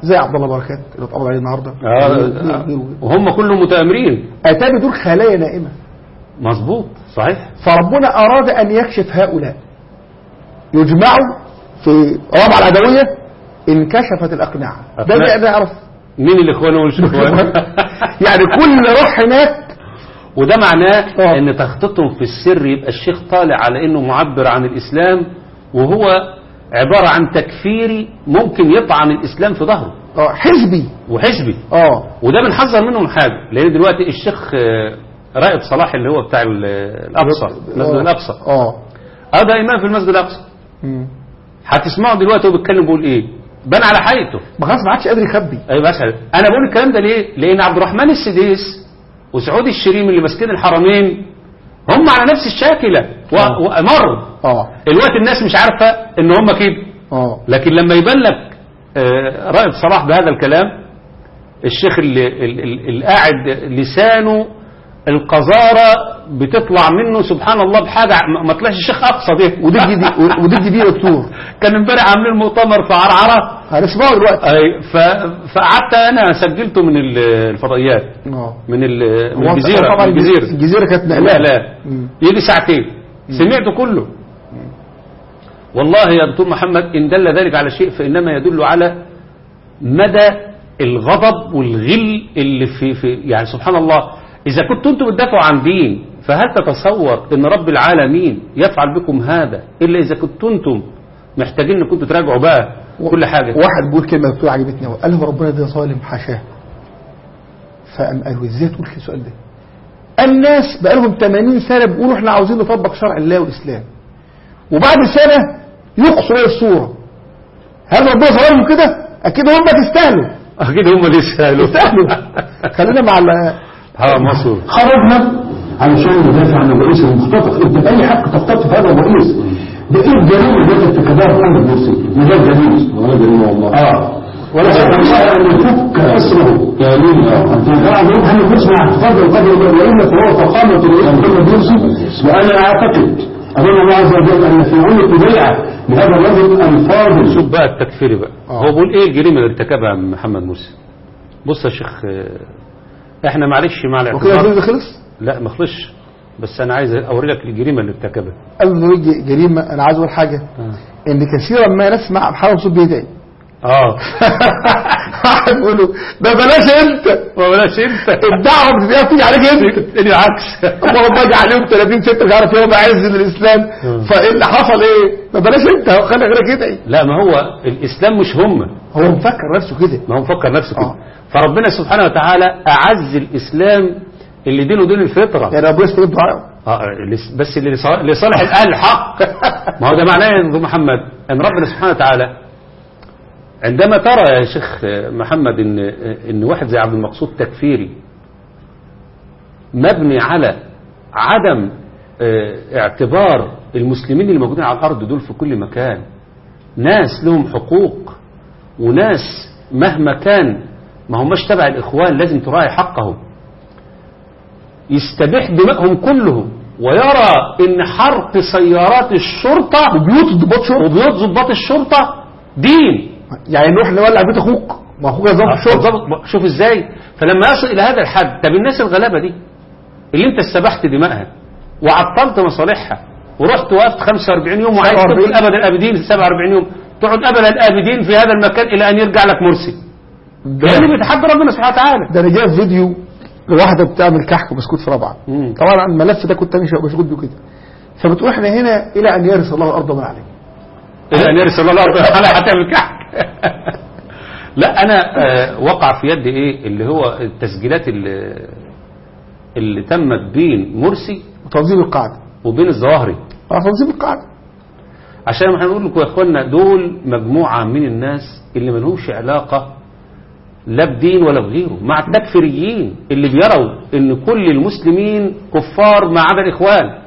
زي عبد الله بركات اللي اتقبض عليه النهارده. آه، غيره- غيره- آه،. وهم كلهم متآمرين. اتاري دول خلايا نائمة. مظبوط صحيح. فربنا أراد أن يكشف هؤلاء. يجمعوا في رابعة العدوية انكشفت الأقنعة. ده أقنعة. بقى نعرف مين الاخوان ومش [LAUGHS] الاخوان [LAUGHS] يعني كل روح هناك. وده معناه آه. إن تخطيطهم في السر يبقى الشيخ طالع على إنه معبر عن الإسلام وهو عبارة عن تكفيري ممكن يطعن الإسلام في ظهره. آه حزبي. وحزبي. آه. وده بنحذر منه من حاجة لأن دلوقتي الشيخ آه، رائد صلاح اللي هو بتاع ال- الأقصى المسجد آه. الأقصى. آه. هذا إمام في المسجد الأقصى. مم. هتسمعوا دلوقتي هو بيتكلم بيقول إيه؟ بان على حقيقته. ما خلاص ما عادش قادر يخبي. أيوه بس أنا بقول الكلام ده ليه؟ لأن عبد الرحمن السديس وسعود الشريم اللي ماسكين الحرمين هم على نفس الشاكلة آه. و- وامر آه. الوقت الناس مش عارفة إن هم كده. آه. لكن لما يبان لك آه، رائد صلاح بهذا الكلام الشيخ اللي قاعد لسانه القذارة بتطلع منه سبحان الله بحاجة ما- طلعش الشيخ أقصى ده. الجديد وده الجديد يا دكتور كان امبارح عاملين مؤتمر في عرعرة. هنسمعه دلوقتي. ف- فقعدت أنا سجلته من ال- الفضائيات. آه. من من هو الجزيرة طبعا من الجزيرة. الجزيرة كانت لا لا. يجي ساعتين. سمعته كله. والله يا دكتور محمد إن دل ذلك على شيء فإنما يدل على مدى الغضب والغل اللي في, في يعني سبحان الله إذا كنتم أنتم بتدافعوا عن دين فهل تتصور أن رب العالمين يفعل بكم هذا إلا إذا كنتم أنتم محتاجين كنتوا تراجعوا بقى كل حاجة؟ واحد بيقول يا دكتور عجبتني. قوي قال له ربنا ده ظالم حاشاه. فقام قالوا إزاي تقول كده السؤال ده؟ الناس بقى لهم 80 سنة بيقولوا إحنا عاوزين نطبق شرع الله والإسلام. وبعد سنة يقصوا هي الصورة. هل ربنا ظلمهم كده؟ أكيد هم تستاهلوا. أكيد هم اللي يستاهلوا خلينا مع ال ها مصر. خرجنا علشان ندافع عن الرئيس المختطف. إنت بأي حق تختطف هذا الرئيس؟ ده إيه الجريمه اللي أنت ارتكبها في محمد مرسي ده جريمه ولا جريمة والله. آه. ولا الله أن يفك اسره كامل آه. أنت طبعا يوم محمد مرسي مع اعتقاد القدر والا فهو فخامه الرئيس محمد مرسي وأنا أعتقد امام الله عز وجل أن في عنق بيعة لهذا الرجل الفاضل. شوف بقى التكفيري بقى. آه. هو بيقول إيه الجريمة اللي ارتكبها محمد مرسي بص يا شيخ آه، إحنا معلش مع وكده الاعتذار الفيلم خلص؟ لا ما خلصش بس أنا عايز أوري لك الجريمة اللي ارتكبها قبل ما نيجي جريمة أنا عايز أقول حاجة. إن كثيرا ما نسمع محمد صوت بيدعي آه. [LAUGHS] له ده بلاش أنت. ما بلاش أنت. الدعوة بتبقى بتيجي عليك أنت. [LAUGHS] العكس. [LAUGHS] اللهم أجي عليهم 30 ست مش عارف يوم عز للاسلام فإيه اللي حصل؟ إيه؟ ما بلاش أنت. خلي غيرك يدعي لا ما هو الإسلام مش هم. هو مفكر نفسه كده. ما هو مفكر نفسه كده. آه. فربنا سبحانه وتعالى أعز الإسلام اللي دينه دين الفطرة. يعني أبو يستجيب دعائه آه، بس اللي لصالح- الأهل الحق ما هو ده معناه يا محمد؟ إن ربنا سبحانه وتعالى عندما ترى يا شيخ محمد ان إن واحد زي عبد المقصود تكفيري مبني على عدم آه، اعتبار المسلمين اللي موجودين على الأرض دول في كل مكان. ناس لهم حقوق وناس مهما كان ما هماش تبع الإخوان لازم تراعي حقهم. يستبيح دمائهم كلهم ويرى إن حرق سيارات الشرطة وبيوت ضباط شرطة وبيوت ضباط الشرطة دين يعني نروح نولع بيت أخوك ما أخوك ضابط بالظبط. شوف إزاي فلما يصل إلى هذا الحد طب الناس الغلابة دي اللي أنت استبحت دمائها وعطلت مصالحها ورحت وقفت 45 يوم وعايز 47. تفضل أبد الأبدين 47 يوم تقعد أبد الأبدين في هذا المكان إلى أن يرجع لك مرسي ده اللي بيتحدى ربنا سبحانه وتعالى ده أنا جايب فيديو لواحده بتعمل كحك وبسكوت في رابعة. طبعا الملف ده كنت ماشي بسكوت بيه كده فبتقول إحنا هنا إلى أن يرث الله الأرض ومن عليه. إلى أن يرسل الله الأرض على هتعمل كحك. لا أنا آه، وقع في يدي إيه؟ اللي هو التسجيلات اللي, اللي تمت بين مرسي وتنظيم القاعدة. وبين الظواهري. آه تنظيم القاعدة. عشان إحنا نقول لكم يا اخوانا دول مجموعة من الناس اللي ملهمش علاقة لا بدين ولا بغيره مع التكفيريين اللي بيروا إن كل المسلمين كفار ما عدا الاخوان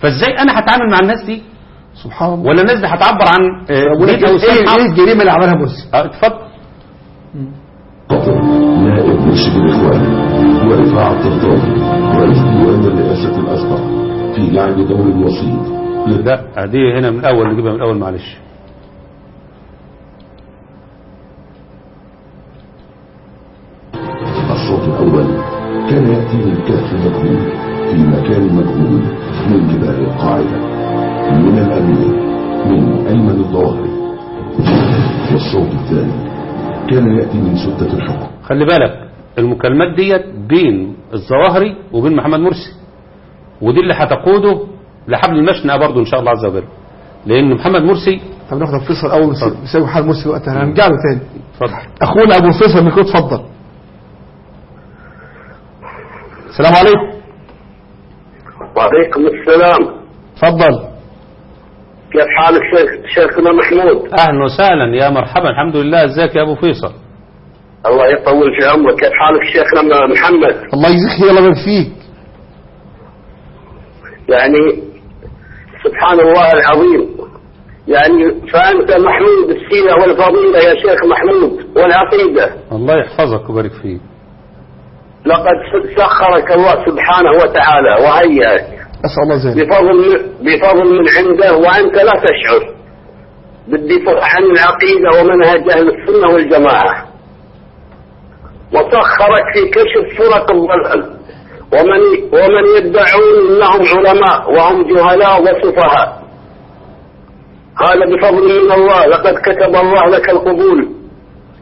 فإزاي أنا هتعامل مع الناس دي؟ سبحان الله. ولا الناس دي هتعبر عن أو إيه؟ الجريمة اللي عملها مرسي؟ آه، اتفضل. قطر نائب مرشد الإخوان ورفاع الطرطاوي رئيس ديوان الرئاسة الأسبق في لعب دور الوسيط لا دي هنا من الأول نجيبها من الأول معلش. الأول كان يأتي من كهف مجهول في مكان مجهول من جبال القاعدة. من الأمير من أيمن الظواهري والصوت الثاني. كان يأتي من سدة الحكم. خلي بالك المكالمات ديت بين الظواهري وبين محمد مرسي. ودي اللي هتقوده لحبل المشنقة برضه إن شاء الله عز وجل. لأن محمد مرسي طب ناخد الفيصل اول اتفضل. نسيب حال مرسي وقتها هنرجع له تاني. اتفضل. أخونا أبو فيصل ميكرو اتفضل. السلام عليكم. وعليكم السلام. اتفضل كيف حالك شيخ شيخنا محمود؟ أهلا وسهلا. يا مرحبا. الحمد لله. إزيك يا أبو فيصل؟ الله يطول في عمرك كيف حالك شيخنا محمد؟ الله يجزيك الله يبارك فيك يعني سبحان الله العظيم. يعني فأنت محمود السيرة والفضيلة يا شيخ محمود والعقيدة. الله يحفظك ويبارك فيك. لقد سخرك الله سبحانه وتعالى وهيأك. أسأل الله زين بفضل بفضل من عنده وأنت لا تشعر. بالدفاع عن العقيدة ومنهج أهل السنة والجماعة. وسخرك في كشف فرق الضلال ومن ومن يدعون إنهم علماء وهم جهلاء وسفهاء. هذا بفضل من الله لقد كتب الله لك القبول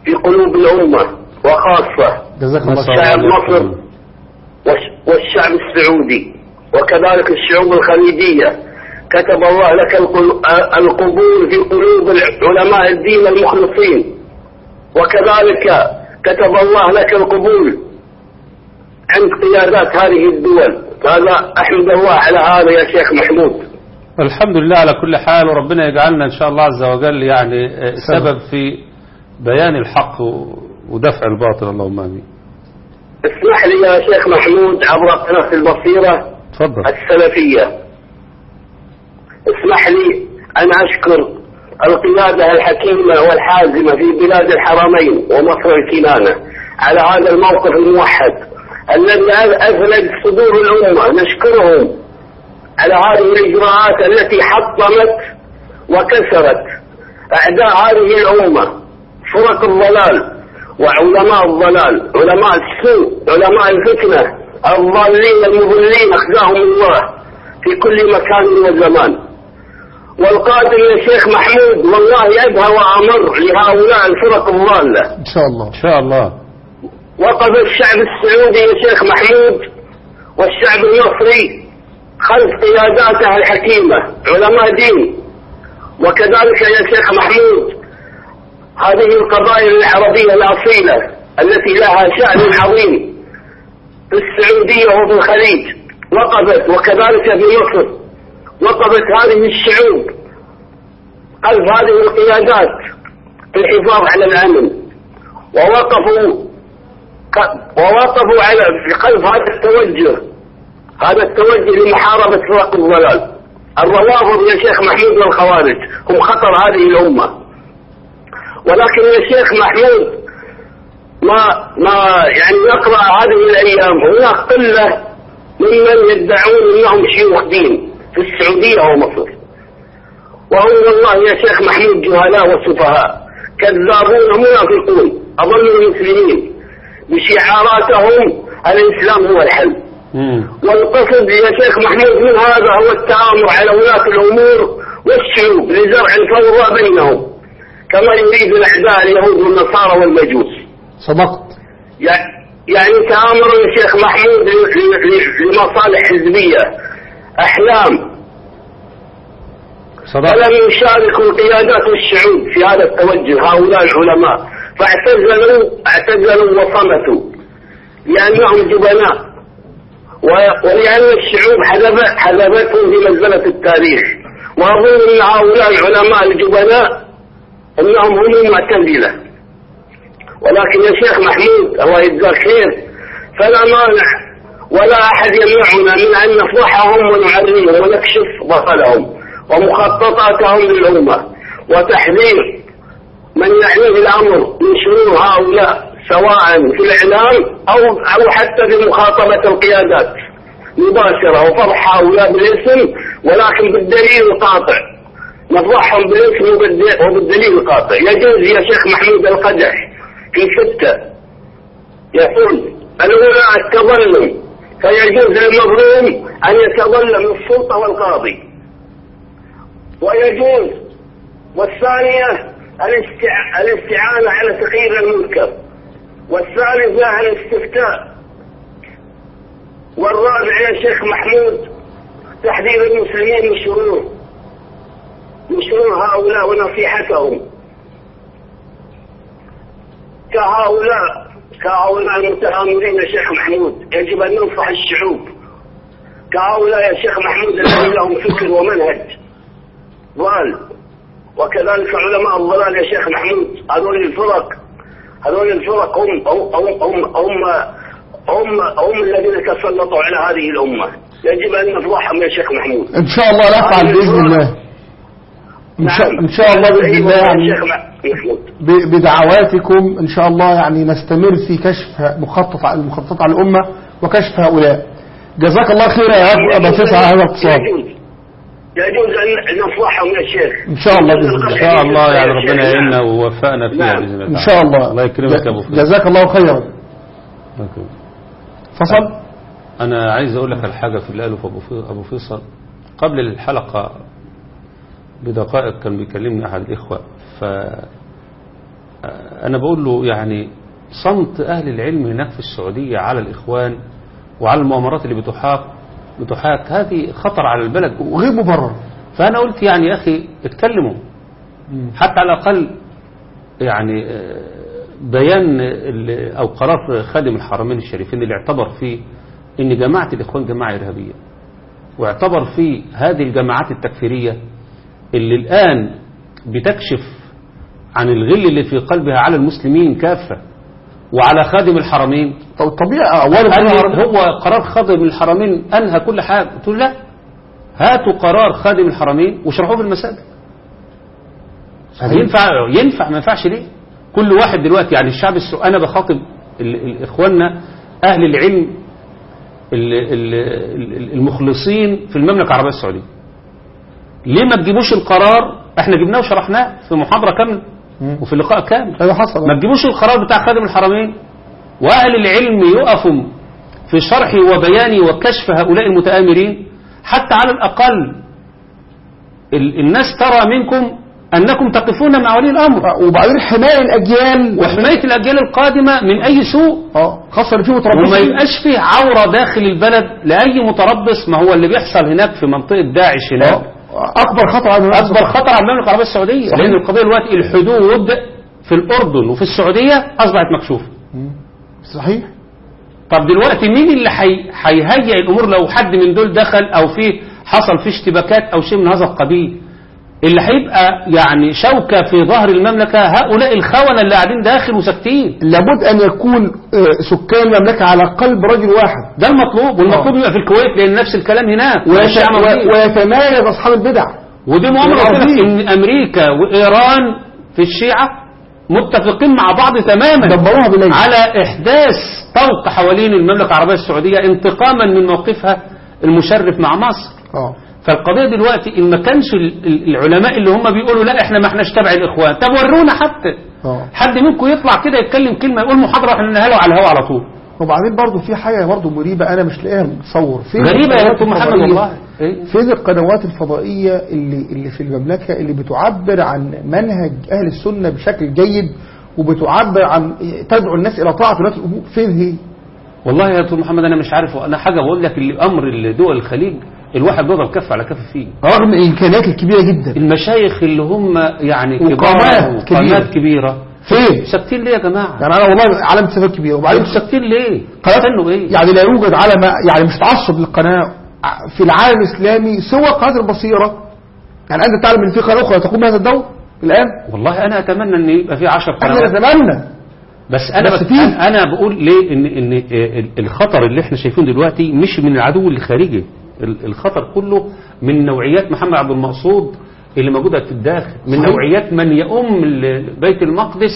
في قلوب الأمة وخاصة جزاك الله شعب مصر والشعب السعودي وكذلك الشعوب الخليجية. كتب الله لك القبول في قلوب علماء الدين المخلصين. وكذلك كتب الله لك القبول عند قيادات هذه الدول. هذا أحمد الله على هذا يا شيخ محمود. الحمد لله على كل حال وربنا يجعلنا إن شاء الله عز وجل يعني سبب في بيان الحق و- ودفع الباطل اللهم آمين. اسمح لي يا شيخ محمود عبر قناة البصيرة اتفضل السلفية. اسمح لي أن أشكر القيادة الحكيمة والحازمة في بلاد الحرمين ومصر الكنانة على هذا الموقف الموحد الذي أثلج صدور الأمة. نشكرهم على هذه الإجراءات التي حطمت وكسرت أعداء هذه الأمة. فرق الضلال. وعلماء الضلال علماء السوء علماء الفتنة الضالين المضلين أخزاهم الله في كل مكان وزمان والقادم يا شيخ محمود والله أدهى وأمر لهؤلاء الفرق الضالة. إن شاء الله. إن شاء الله. وقف الشعب السعودي يا شيخ محمود والشعب المصري خلف قياداته الحكيمة علماء دين. وكذلك يا شيخ محمود هذه القبائل العربية الأصيلة التي لها شأن عظيم في السعودية وفي الخليج. وقفت وكذلك في مصر. وقفت هذه الشعوب. خلف هذه القيادات في الحفاظ على الأمن. ووقفوا ووقفوا على في قلب هذا التوجه. هذا التوجه لمحاربة فرق الضلال. الروافض يا شيخ محمود والخوارج هم خطر هذه الأمة. ولكن يا شيخ محمود ما ما يعني نقرأ هذه الأيام هناك قلة ممن يدعون أنهم شيوخ دين في السعودية ومصر وهم والله يا شيخ محمود جهلاء وسفهاء كذابون منافقون أضلوا المسلمين بشعاراتهم الإسلام هو الحل. والقصد يا شيخ محمود من هذا هو التآمر على ولاة الأمور والشعوب لزرع الفوضى بينهم. كما يريد الأعداء اليهود والنصارى والمجوس. صدقت. يع- يعني تآمر يا شيخ محمود لمصالح حزبية أحلام. صدق فلم يشاركوا قيادات الشعوب في هذا التوجه هؤلاء العلماء. فاعتزلوا اعتزلوا وصمتوا لأنهم جبناء. ولأن الشعوب حذفتهم في مزبلة التاريخ. وأظن أن هؤلاء العلماء الجبناء أنهم هم المعتزلة ولكن يا شيخ محمود الله يجزاك خير. فلا مانع ولا أحد يمنعنا من أن نفضحهم ونعريهم ونكشف بطلهم ومخططاتهم للأمة. وتحذير من يعنيه الأمر من شرور هؤلاء سواء في الإعلام أو أو حتى في مخاطبة القيادات. مباشرة وفضح هؤلاء بالاسم ولكن بالدليل القاطع. نفضحهم بالاسم وبالد- وبالدليل القاطع. يجوز يا شيخ محمود القدح في ستة. يقول الأولى التظلم فيجوز للمظلوم أن يتظلم السلطة والقاضي. ويجوز والثانية الاستع... الاستعانة على تغيير المنكر. والثالثة الاستفتاء. والرابع يا شيخ محمود تحذير المسلمين من شرور. من شرور هؤلاء ونصيحتهم. كهؤلاء كهؤلاء المتآمرين يا شيخ محمود يجب أن ننصح الشعوب. كهؤلاء يا شيخ محمود الذين لهم فكر ومنهج ضال. وكذلك علماء الضلال يا شيخ محمود هذول الفرق هذول الفرق هم هم هم هم هم, هم الذين تسلطوا على هذه الأمة. يجب أن نفضحهم يا شيخ محمود. إن شاء الله نفعل بإذن الله. إن شاء, إن شاء الله بإذن الله أيوة يعني بدعواتكم إن شاء الله يعني نستمر في كشف مخطط المخططات على الأمة وكشف هؤلاء. جزاك الله خيرا يا ابو فيصل على هذا الاتصال يجوز يجوز أن نفضحهم يا شيخ. إن شاء الله بإذن إن الله شاء الله يعني. ربنا يعيننا ووفقنا فيها نعم. بإذن الله. إن تعالى. شاء الله. الله يكرمك يا أبو فيصل جزاك الله خيرا. الله. فصل. أنا عايز أقول لك الحاجة في اللي قاله أبو أبو فيصل. قبل الحلقة بدقائق كان بيكلمني أحد الإخوة. ف أنا بقول له يعني صمت أهل العلم هناك في السعودية على الإخوان وعلى المؤامرات اللي بتحاك بتحاك هذه خطر على البلد وغير مبرر. فأنا قلت يعني يا أخي اتكلموا. حتى على الأقل يعني آه، بيان أو قرار خادم الحرمين الشريفين اللي اعتبر فيه أن جماعة الإخوان جماعة إرهابية. واعتبر فيه هذه الجماعات التكفيرية اللي الآن بتكشف عن الغل اللي في قلبها على المسلمين كافة وعلى خادم الحرمين. طب طبيعي قال لي هو قرار خادم الحرمين أنهى كل حاجة؟ قلت له لا. هاتوا قرار خادم الحرمين واشرحوه في المساجد. ينفع؟ ينفع ما ينفعش ليه؟ كل واحد دلوقتي يعني الشعب السعودي أنا بخاطب اخواننا أهل العلم ال- ال- ال- المخلصين في المملكة العربية السعودية. ليه ما تجيبوش القرار؟ إحنا جبناه وشرحناه في محاضرة كاملة وفي لقاء كامل هذا حصل. ما تجيبوش القرار بتاع خادم الحرمين؟ وأهل العلم يقفوا في شرح وبيان وكشف هؤلاء المتآمرين حتى على الأقل ال- الناس ترى منكم أنكم تقفون مع ولي الأمر. وبعدين حماية الأجيال. وحماية الأجيال القادمة من أي سوء؟ آه خاصة فيه وما متربصين. يبقاش فيه عورة داخل البلد لأي متربص ما هو اللي بيحصل هناك في منطقة داعش هناك. أكبر خطر على. أكبر خطر على المملكة العربية السعودية. صحيح. لأن القضية دلوقتي الحدود في الأردن وفي السعودية أصبحت مكشوفة. صحيح. طب دلوقتي مين اللي حي... هيهيئ الأمور لو حد من دول دخل أو في حصل فيه اشتباكات أو شيء من هذا القبيل؟ اللي هيبقى يعني شوكة في ظهر المملكة هؤلاء الخونة اللي قاعدين داخل وساكتين. لابد أن يكون آه، سكان المملكة على قلب رجل واحد. ده المطلوب والمطلوب. يبقى في الكويت لأن نفس الكلام هناك. ويتمايز أصحاب البدع. ودي مؤامرة والعظيم. كده إن أمريكا وإيران في الشيعة متفقين مع بعض تماما دبروها بالليل على إحداث طوق حوالين المملكة العربية السعودية انتقاما من موقفها المشرف مع مصر. آه. فالقضية دلوقتي إن ما كانش ال- ال- العلماء اللي هم بيقولوا لا إحنا ما إحناش تبع الإخوان طب ورونا حتى آه حد منكم يطلع كده يتكلم كلمة يقول محاضرة وإحنا ننهلها على الهواء على طول وبعدين برضو في حاجة برضو مريبة أنا مش لاقيها متصور فين غريبة يا دكتور محمد الفضائية؟ والله إيه؟ فين القنوات الفضائية اللي اللي في المملكة اللي بتعبر عن منهج أهل السنة بشكل جيد وبتعبر عن تدعو الناس إلى طاعة ولاة الأمور فين هي؟ والله يا دكتور محمد أنا مش عارف أنا حاجة بقول لك اللي أمر دول الخليج الواحد بيضرب كف على كف فيه. رغم الامكانيات الكبيرة جدا. المشايخ اللي هم يعني وقامات كبيرة. وقامات كبيرة. فين؟ ساكتين ليه يا جماعة؟ يعني أنا والله علامة استفاد كبيرة. وبعدين ساكتين ليه؟ قناة استنوا إيه؟ يعني لا يوجد على ما يعني مش تعصب للقناة في العالم الإسلامي سوى قناة البصيرة. يعني أنت تعلم إن في قناة أخرى تقوم بهذا الدور الآن؟ والله أنا أتمنى إن يبقى في 10 إحنا قنوات نتمنى. بس أنا بس أنا بقول ليه ان ان الخطر اللي إحنا شايفينه دلوقتي مش من العدو اللي خارجي. ال- الخطر كله من نوعيات محمد عبد المقصود اللي موجودة في الداخل من صحيح. نوعيات من يؤم بيت المقدس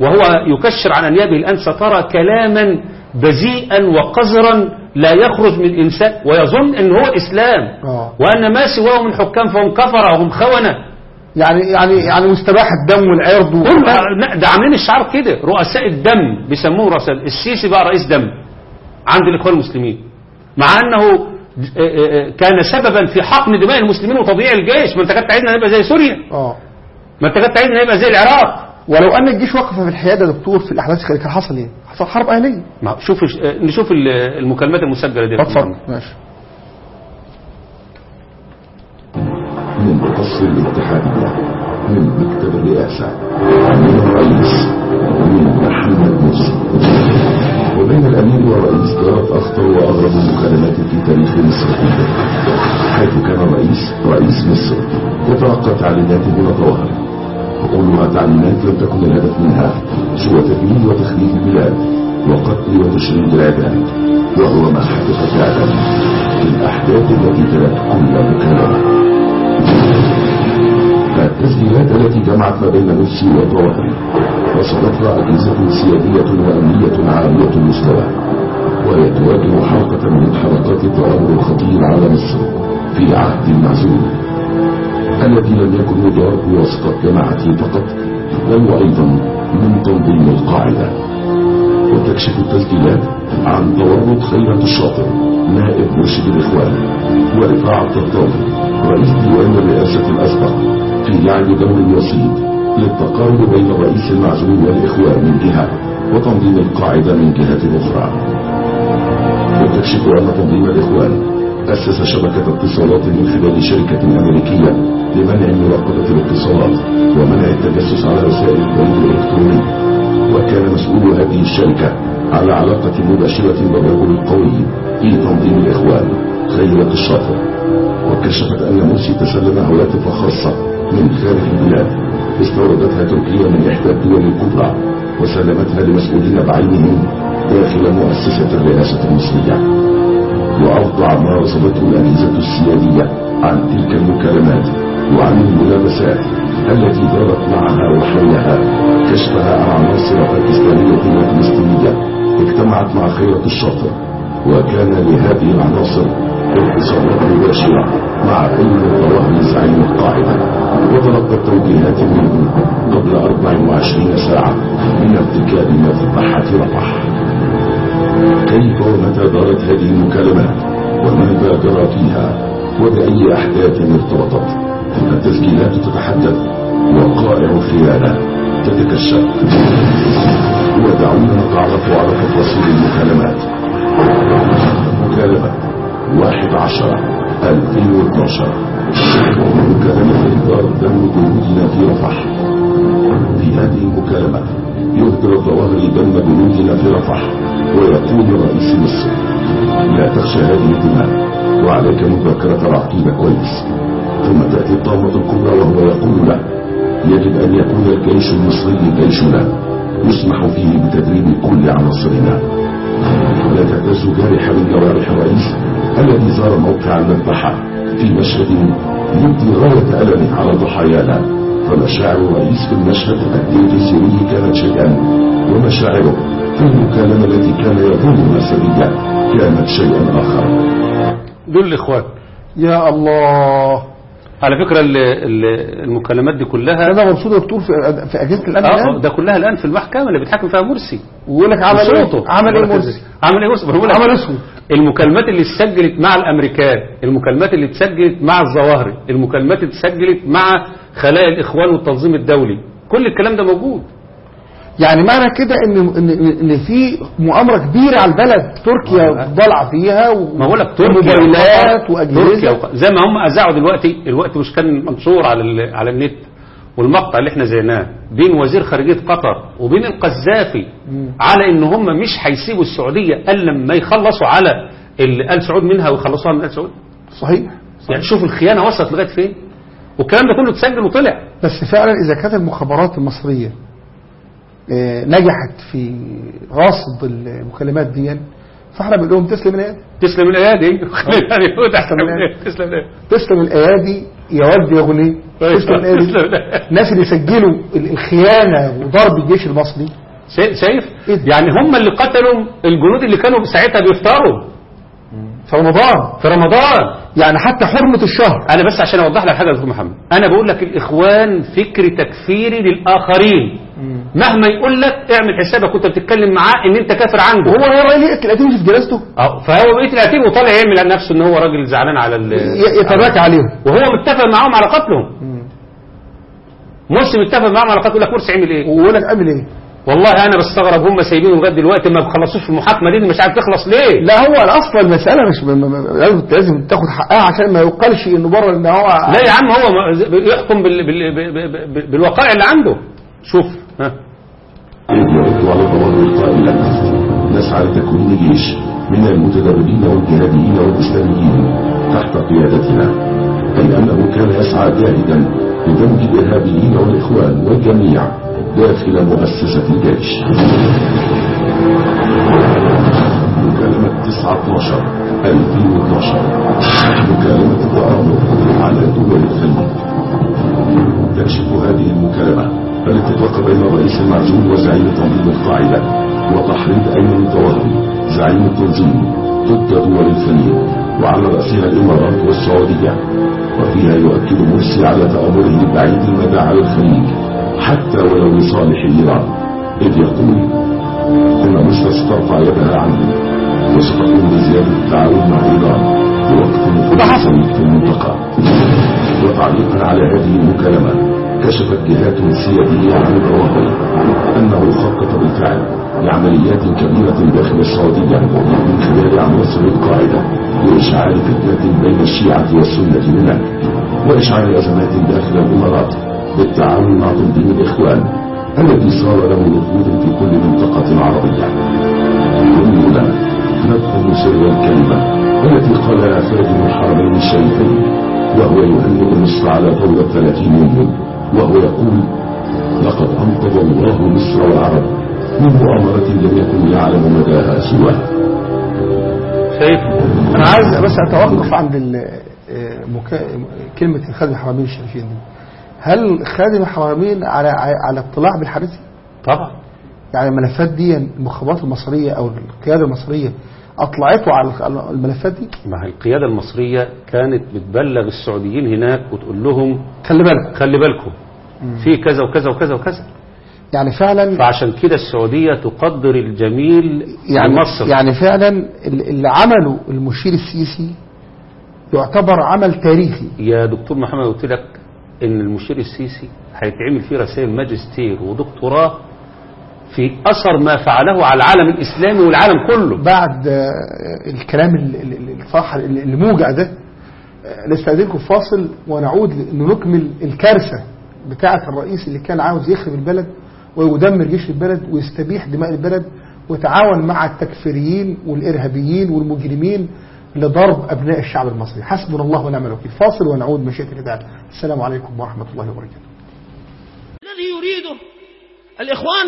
وهو يكشر عن أنيابه الآن سترى كلاما بذيئا وقذرا لا يخرج من إنسان ويظن إن هو الاسلام آه. وأن ما سواه من حكام فهم كفره وهم خونة يعني يعني يعني واستباح الدم والعرض و- ده عاملين الشعار كده رؤساء الدم بيسموه رؤساء السيسي بقى رئيس دم عند الإخوان المسلمين مع أنه آه، كان سببا في حقن دماء المسلمين وتضييع الجيش. ما انت كنت عايزنا نبقى زي سوريا. آه. ما انت كنت عايزنا نبقى زي العراق. ولو أن الجيش وقف في الحيادة يا دكتور في الأحداث الخارجية كان حصل إيه؟ حصل حرب أهلية. ما شوف آه، نشوف ال- المكالمات المسجلة دي اتفضل. ماشي. من قصر الاتحادية من مكتب الرئاسة من الرئيس من محمد مرسي وبين الأمير والرئيس دارت أخطر وأغرب المكالمات في تاريخ مصر. حيث كان الرئيس رئيس مصر يتلقى تعليمات دون ظواهر وكلها تعليمات لم تكن الهدف منها سوى تدمير وتخريب البلاد وقتل وتشريد العباد وهو ما حدث فعلا في الأحداث التي تلت كل مكالمة. التسجيلات التي جمعت ما بين مرسي وطواهر وصدتها أجهزة سيادية وأمنية عالية المستوى وهي تواجه حلقة من حلقات التآمر الخطير على مصر في عهد المعزول الذي لم يكن يدار بواسطة جماعته فقط بل وأيضا من تنظيم القاعدة. وتكشف التسجيلات عن تورط خيرة الشاطر نائب مرشد الإخوان ورفاع الطرطاوي رئيس ديوان الرئاسة الأسبق في لعب دور وسيط للتقارب بين الرئيس المعزول والإخوان من جهة وتنظيم القاعدة من جهة أخرى. وتكشف أن تنظيم الإخوان أسس شبكة اتصالات من خلال شركة أمريكية لمنع مراقبة الاتصالات ومنع التجسس على رسائل البريد الإلكتروني. وكان مسؤول هذه الشركة على علاقة مباشرة بالرجل القوي في تنظيم الإخوان خيرة الشاطر وكشفت أن مرسي تسلم هواتف خاصة من خارج البلاد. استوردتها تركيا من إحدى الدول الكبرى وسلمتها لمسؤولين بعينهم داخل مؤسسة الرئاسة المصرية. وأفضع ما رصدته الأجهزة السيادية عن تلك المكالمات وعن الملابسات التي دارت معها وحولها كشفها عن عناصر باكستانية وفلسطينية اجتمعت مع خيرة الشاطر وكان لهذه العناصر اتصالات مباشرة مع أي ظواهر زعيم القاعدة وتلقت توجيهات منه قبل 24 ساعة من ارتكاب ما في رفح كيف ومتى دارت هذه المكالمات وماذا جرى فيها وبأي أحداث ارتبطت التسجيلات تتحدث وقائع الخيانة تتكشف ودعونا نتعرف على تفاصيل المكالمات مكالمة واحد عشر 2012 مكالمة إدارة دم جنودنا في رفح في هذه المكالمة يهدر الظواهر دم جنودنا في رفح ويقول رئيس مصر لا تخشى هذه الدماء وعليك مذاكرة العقيدة كويس ثم تأتي الطامة الكبرى وهو يقول له يجب أن يكون الجيش المصري جيشنا يسمح فيه بتدريب كل عناصرنا. لا تهتز جارح من جوارح الرئيس الذي زار موقع المذبحة في مشهد يبدي غاية ألمه على ضحايانا؟ فمشاعر الرئيس في المشهد التلفزيوني كانت شيئا ومشاعره في المكالمة التي كان يظنها سرية كانت شيئا آخر. دول الإخوان يا الله. على فكرة ال- ال- المكالمات دي كلها أنا مبسوط يا دكتور في في أجهزة الأمن آه. ده كلها الآن في المحكمة اللي بيتحكم فيها مرسي. ويقول لك عمل إيه. عمل إيه؟ مرسي؟ عمل إيه؟ مرسي عمل اسود المكالمات اللي اتسجلت مع الأمريكان المكالمات اللي اتسجلت مع الظواهري المكالمات اللي اتسجلت مع خلايا الإخوان والتنظيم الدولي. كل الكلام ده موجود. يعني معنى كده إن إن إن في مؤامرة كبيرة على البلد. تركيا ضالعه فيها ما بقول لك تركيا وموبايلات تركيا وأجهزة. وق- زي ما هم أذاعوا دلوقتي الوقت مش كان منشور على ال- على النت. والمقطع اللي إحنا زيناه بين وزير خارجية قطر وبين القذافي على إن هم مش هيسيبوا السعودية إلا لما يخلصوا على اللي آل سعود منها ويخلصوها من آل سعود. صحيح. يعني شوف الخيانة وصلت لغاية فين. والكلام ده كله اتسجل وطلع. بس فعلا إذا كانت المخابرات المصرية آه، نجحت في رصد المكالمات دي فاحنا بنقول لهم تسلم [LAUGHS] الأيادي. تسلم الأيادي؟ تسلم الأيادي. تسلم الأيادي. تسلم الأيادي يا ود يا غني تسلم الأيادي. الناس اللي سجلوا ال- الخيانة وضرب الجيش المصري. شا- شايف؟ إيه؟ يعني هم اللي قتلوا الجنود اللي كانوا ساعتها بيفطروا. في رمضان. في رمضان. يعني حتى حرمة الشهر. أنا بس عشان أوضح لك حاجة يا دكتور محمد. أنا بقول لك الإخوان فكر تكفيري للآخرين. مهما يقول لك اعمل حسابك وأنت بتتكلم معاه إن أنت كافر عنده. وهو هو راجل يقتل قتيل في جنازته أه، فهو بقيت القتيل وطالع يعمل عن نفسه إن هو راجل زعلان على ال- ي- يتراك عليهم. وهو متفق معاهم على قتلهم. مرسي متفق معاهم على قتل. يقول لك مرسي عمل إيه؟ ويقول لك اعمل إيه؟ والله أنا بستغرب هم سايبينه لغاية دلوقتي ما بيخلصوش في المحاكمة دي مش عارف تخلص ليه. لا هو أصلا المسألة مش لازم لازم تاخد حقها عشان ما يقالش إنه بره إن هو لا يا عم هو ما- يحكم بال... بال... بال... بال... بالوقائع اللي عنده. شوف ها. نسعى لتكوين جيش من المتدربين والجهاديين والإسلاميين تحت قيادتنا أي أنه كان يسعى جاهدا لدمج الإرهابيين والإخوان والجميع. داخل مؤسسة الجيش مكالمة 19 2012 مكالمة التآمر على دول الخليج تكشف هذه المكالمة. الاتفاق بين الرئيس المعزول وزعيم تنظيم القاعدة وتحريض أيمن الطواهري زعيم التنظيم ضد دول الخليج وعلى رأسها الإمارات والسعودية؟ وفيها يؤكد مرسي على تآمره البعيد المدى على الخليج. حتى ولو لصالح إيران إذ يقول إن مصر سترفع يدها عنه وستقوم بزيادة التعاون مع إيران نفوذ الخليج في المنطقة. وتعليقا على هذه المكالمة كشفت جهات سيادية عن الظواهر أنه خطط بالفعل لعمليات كبيرة داخل السعودية من خلال عناصر القاعدة لإشعال فتنة بين الشيعة والسنة هناك وإشعال أزمات داخل الإمارات بالتعاون مع تنظيم الإخوان. الذي صار له نفوذ في كل منطقة عربية. يقولون نفهم سر الكلمة التي قالها خادم الحرمين الشريفين وهو يهنئ مصر على ثورة 30 يونيو وهو يقول لقد أنقذ الله مصر والعرب من مؤامرة لم يكن يعلم مداها سواه. شايف؟ أنا عايز بس أتوقف عند ال- آه، مكا... كلمة خادم الحرمين الشريفين دي. هل خادم الحرمين على على اطلاع بالحادث طبعا. يعني الملفات دي المخابرات المصرية أو القيادة المصرية أطلعته على الملفات دي؟ ما هي القيادة المصرية كانت بتبلغ السعوديين هناك وتقول لهم خلي بالك خلي بالكم. في كذا وكذا وكذا وكذا. يعني فعلا فعشان كده السعودية تقدر الجميل يعني مصر. يعني فعلا ال- اللي عمله المشير السيسي يعتبر عمل تاريخي. يا دكتور محمد قلت لك إن المشير السيسي هيتعمل فيه رسائل ماجستير ودكتوراه في أثر ما فعله على العالم الإسلامي والعالم كله. بعد آه، الكلام ال- ال- ال- الصح ال- الموجع ده آه، نستأذنكم فاصل ونعود لنكمل الكارثة بتاعة الرئيس اللي كان عاوز يخرب البلد ويدمر جيش البلد ويستبيح دماء البلد وتعاون مع التكفيريين والإرهابيين والمجرمين لضرب أبناء الشعب المصري. حسبنا الله ونعم الوكيل. فاصل ونعود مشيئة الله السلام عليكم ورحمة الله وبركاته. الذي يريده الإخوان